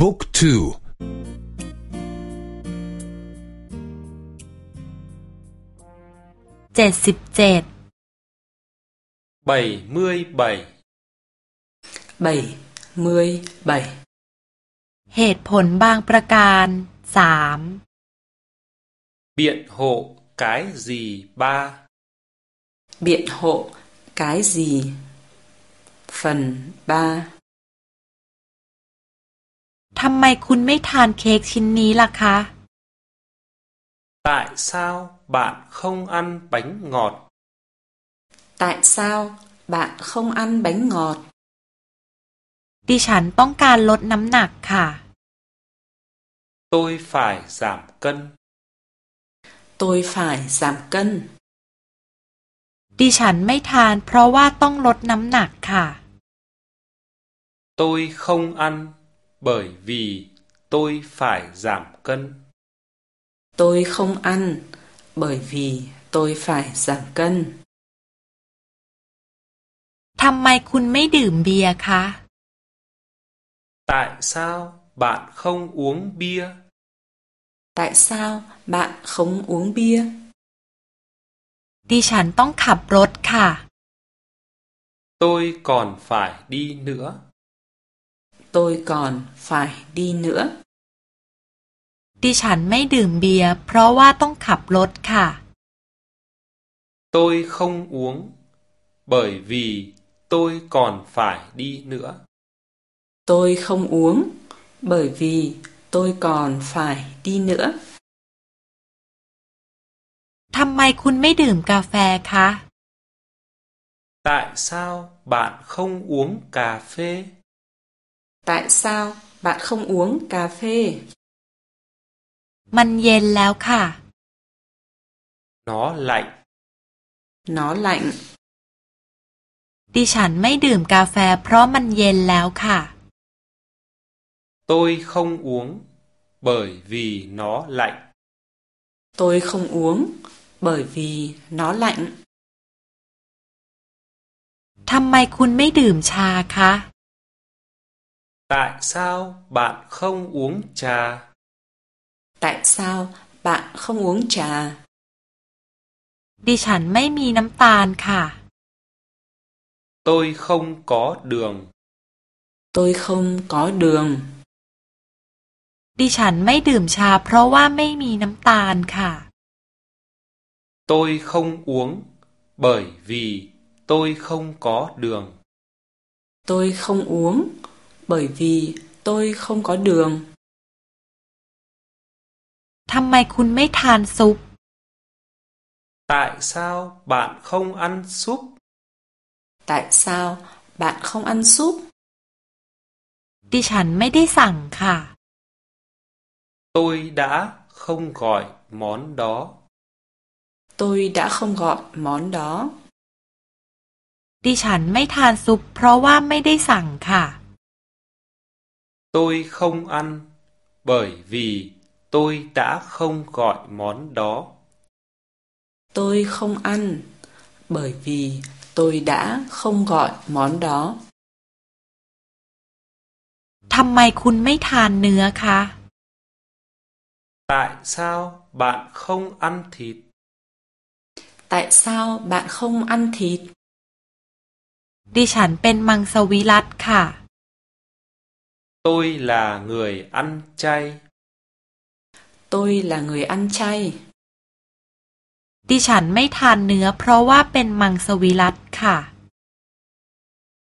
บุ๊กทู เจ็ดสิบเจ็ด bảy mươi bảy bảy mươi bảy เหตุผลบางประการสาม biện hộ cái gì ba biện hộ cái gì phần ba ทำไมคุณไม่ทานเค้กชิ้นนี้ล่ะคะ tại sao bạn không ăn bánh ngọt tại sao bạn không ăn bánh ngọt ดิฉันต้องการลดน้ำหนักค่ะ tôi phải giảm cân tôi phải giảm cân ดิฉันไม่ทานเพราะว่าต้องลดน้ำหนักค่ะ tôi không ăn bởi vì tôi phải giảm cân tôi không ăn bởi vì tôi phải giảm cân ทำไมคุณไม่ดื่มเบียร์คะ tại sao bạn không uống bia tại sao bạn không uống bia ดิฉันต้องขับรถค่ะ tôi còn phải đi nữa tôi còn phải đi nữa ดิฉันไม่ดื่มเบียร์เพราะว่าต้องขับรถค่ะ tôi không uống bởi vì tôi còn phải đi nữa tôi không uống bởi vì tôi còn phải đi nữa ทำไมคุณไม่ดื่มกาแฟคะ tại sao bạn không uống cà phê tại sao bạn không uống cà phê มันเย็นแล้วค่ะ nó lạnh nó lạnh ดิฉันไม่ดื่มกาแฟเพราะมันเย็นแล้วค่ะ tôi không uống bởi vì nó lạnh tôi không uống bởi vì nó lạnh ทำไมคุณไม่ดื่มชาคะ tại sao bạn không uống trà tại sao bạn không uống trà ดิฉันไม่มีน้ำตาลค่ะ tôi không có đường tôi không có đường ดิฉันไม่ดื่มชาเพราะว่าไม่มีน้ำตาลค่ะ tôi không uống bởi vì tôi không có đường tôi không uống bởi vì tôi không có đường ทำไมคุณไม่ทานซุป tại sao bạn không ăn súp tại sao bạn không ăn súp ดิฉันไม่ได้สั่งค่ะ tôi đã không gọi món đó tôi đã không gọi món đó ดิฉันไม่ทานซุปเพราะว่าไม่ได้สั่งค่ะ tôi không ăn bởi vì tôi đã không gọi món đó tôi không ăn bởi vì tôi đã không gọi món đó ทำไมคุณไม่ทานเนื้อคะ tại sao bạn không ăn thịt tại sao bạn không ăn thịt ดิฉันเป็นมังสวิรัตค่ะ tôi là người ăn chay tôi là người ăn chay ดิฉันไม่ทานเนื้อ เพราะว่าเป็นมังสวิรัตค่ะ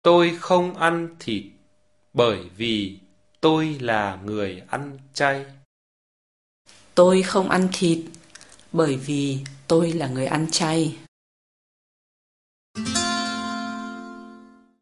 tôi không ăn thịt bởi vì tôi là người ăn chay tôi không ăn thịt bởi vì tôi là người ăn chay